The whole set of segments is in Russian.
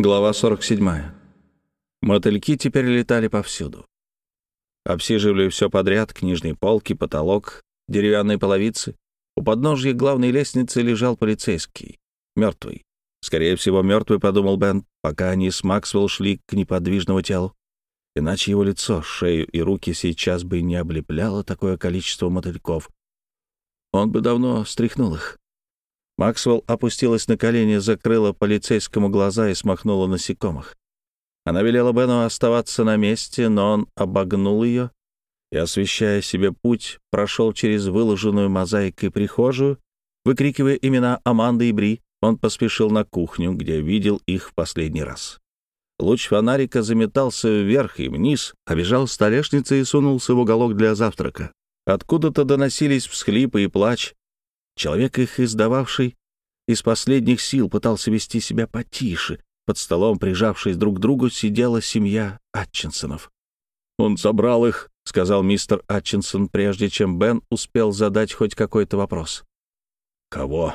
Глава 47. Мотыльки теперь летали повсюду. Обсиживали все подряд, книжные полки, потолок, деревянные половицы. У подножья главной лестницы лежал полицейский, мертвый. Скорее всего, мертвый, подумал Бен, пока они с Максвелл шли к неподвижному телу. Иначе его лицо, шею и руки сейчас бы не облепляло такое количество мотыльков. Он бы давно стряхнул их. Максвелл опустилась на колени, закрыла полицейскому глаза и смахнула насекомых. Она велела Бену оставаться на месте, но он обогнул ее и, освещая себе путь, прошел через выложенную мозаикой прихожую, выкрикивая имена Аманды и Бри, он поспешил на кухню, где видел их в последний раз. Луч фонарика заметался вверх и вниз, обежал столешницы и сунулся в уголок для завтрака. Откуда-то доносились всхлипы и плач, Человек, их издававший, из последних сил пытался вести себя потише. Под столом, прижавшись друг к другу, сидела семья Атчинсонов. «Он забрал их», — сказал мистер Атчинсон, прежде чем Бен успел задать хоть какой-то вопрос. «Кого?»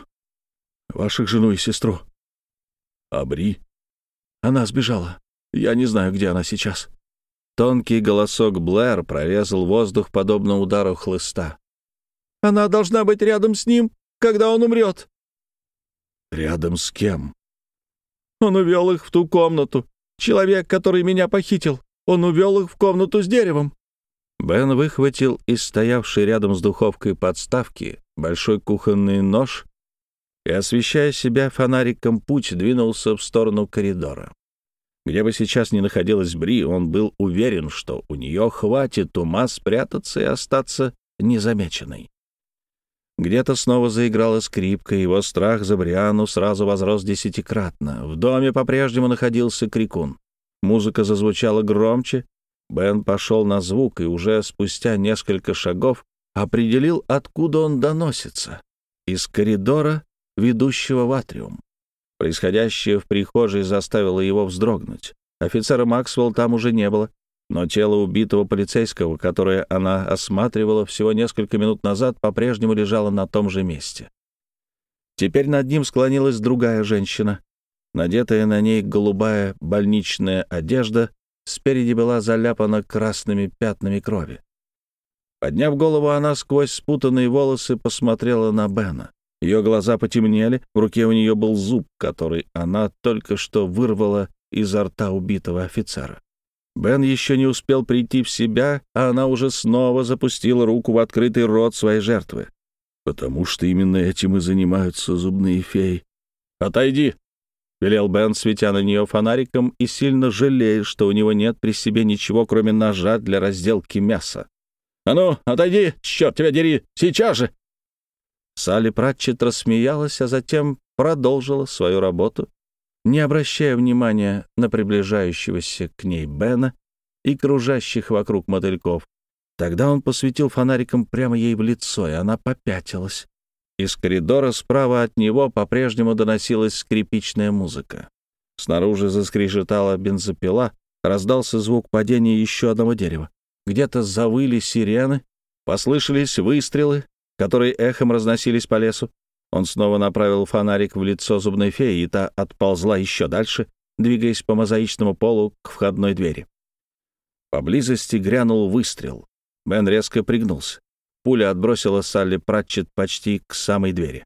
«Ваших жену и сестру». «Абри?» «Она сбежала. Я не знаю, где она сейчас». Тонкий голосок Блэр прорезал воздух, подобно удару хлыста. Она должна быть рядом с ним, когда он умрет». «Рядом с кем?» «Он увел их в ту комнату. Человек, который меня похитил. Он увел их в комнату с деревом». Бен выхватил из стоявшей рядом с духовкой подставки большой кухонный нож и, освещая себя фонариком, путь двинулся в сторону коридора. Где бы сейчас ни находилась Бри, он был уверен, что у нее хватит ума спрятаться и остаться незамеченной. Где-то снова заиграла скрипка, его страх за Бриану сразу возрос десятикратно. В доме по-прежнему находился крикун. Музыка зазвучала громче. Бен пошел на звук и уже спустя несколько шагов определил, откуда он доносится. Из коридора, ведущего в атриум. Происходящее в прихожей заставило его вздрогнуть. Офицера Максвелл там уже не было но тело убитого полицейского, которое она осматривала всего несколько минут назад, по-прежнему лежало на том же месте. Теперь над ним склонилась другая женщина. Надетая на ней голубая больничная одежда, спереди была заляпана красными пятнами крови. Подняв голову, она сквозь спутанные волосы посмотрела на Бена. Ее глаза потемнели, в руке у нее был зуб, который она только что вырвала изо рта убитого офицера. Бен еще не успел прийти в себя, а она уже снова запустила руку в открытый рот своей жертвы. «Потому что именно этим и занимаются зубные феи». «Отойди!» — велел Бен, светя на нее фонариком и сильно жалея, что у него нет при себе ничего, кроме ножа для разделки мяса. «А ну, отойди, черт тебя дери, сейчас же!» Салли Пратчет рассмеялась, а затем продолжила свою работу, не обращая внимания на приближающегося к ней Бена и кружащих вокруг мотыльков. Тогда он посветил фонариком прямо ей в лицо, и она попятилась. Из коридора справа от него по-прежнему доносилась скрипичная музыка. Снаружи заскрежетала бензопила, раздался звук падения еще одного дерева. Где-то завыли сирены, послышались выстрелы, которые эхом разносились по лесу. Он снова направил фонарик в лицо зубной феи, и та отползла еще дальше, двигаясь по мозаичному полу к входной двери. Поблизости грянул выстрел. Бен резко пригнулся. Пуля отбросила Салли Пратчет почти к самой двери.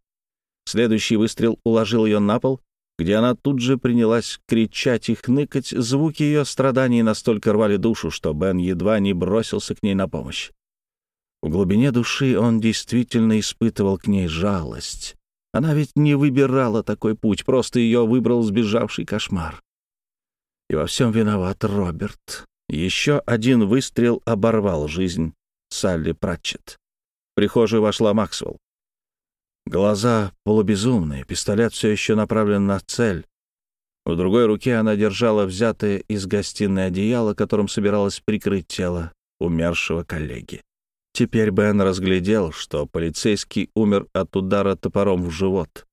Следующий выстрел уложил ее на пол, где она тут же принялась кричать и хныкать. Звуки ее страданий настолько рвали душу, что Бен едва не бросился к ней на помощь. В глубине души он действительно испытывал к ней жалость. Она ведь не выбирала такой путь, просто ее выбрал сбежавший кошмар. И во всем виноват Роберт. Еще один выстрел оборвал жизнь Салли Пратчет. В прихожую вошла Максвелл. Глаза полубезумные, пистолет все еще направлен на цель. В другой руке она держала взятое из гостиной одеяло, которым собиралась прикрыть тело умершего коллеги. Теперь Бен разглядел, что полицейский умер от удара топором в живот.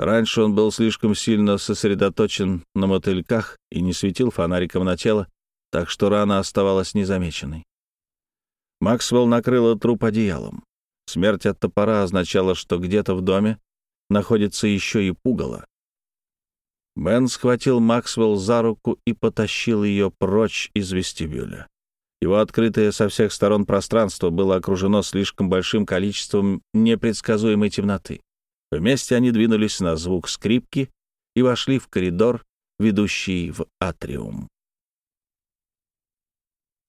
Раньше он был слишком сильно сосредоточен на мотыльках и не светил фонариком на тело, так что рана оставалась незамеченной. Максвелл накрыла труп одеялом. Смерть от топора означала, что где-то в доме находится еще и пугало. Бен схватил Максвелл за руку и потащил ее прочь из вестибюля. Его открытое со всех сторон пространство было окружено слишком большим количеством непредсказуемой темноты. Вместе они двинулись на звук скрипки и вошли в коридор, ведущий в атриум.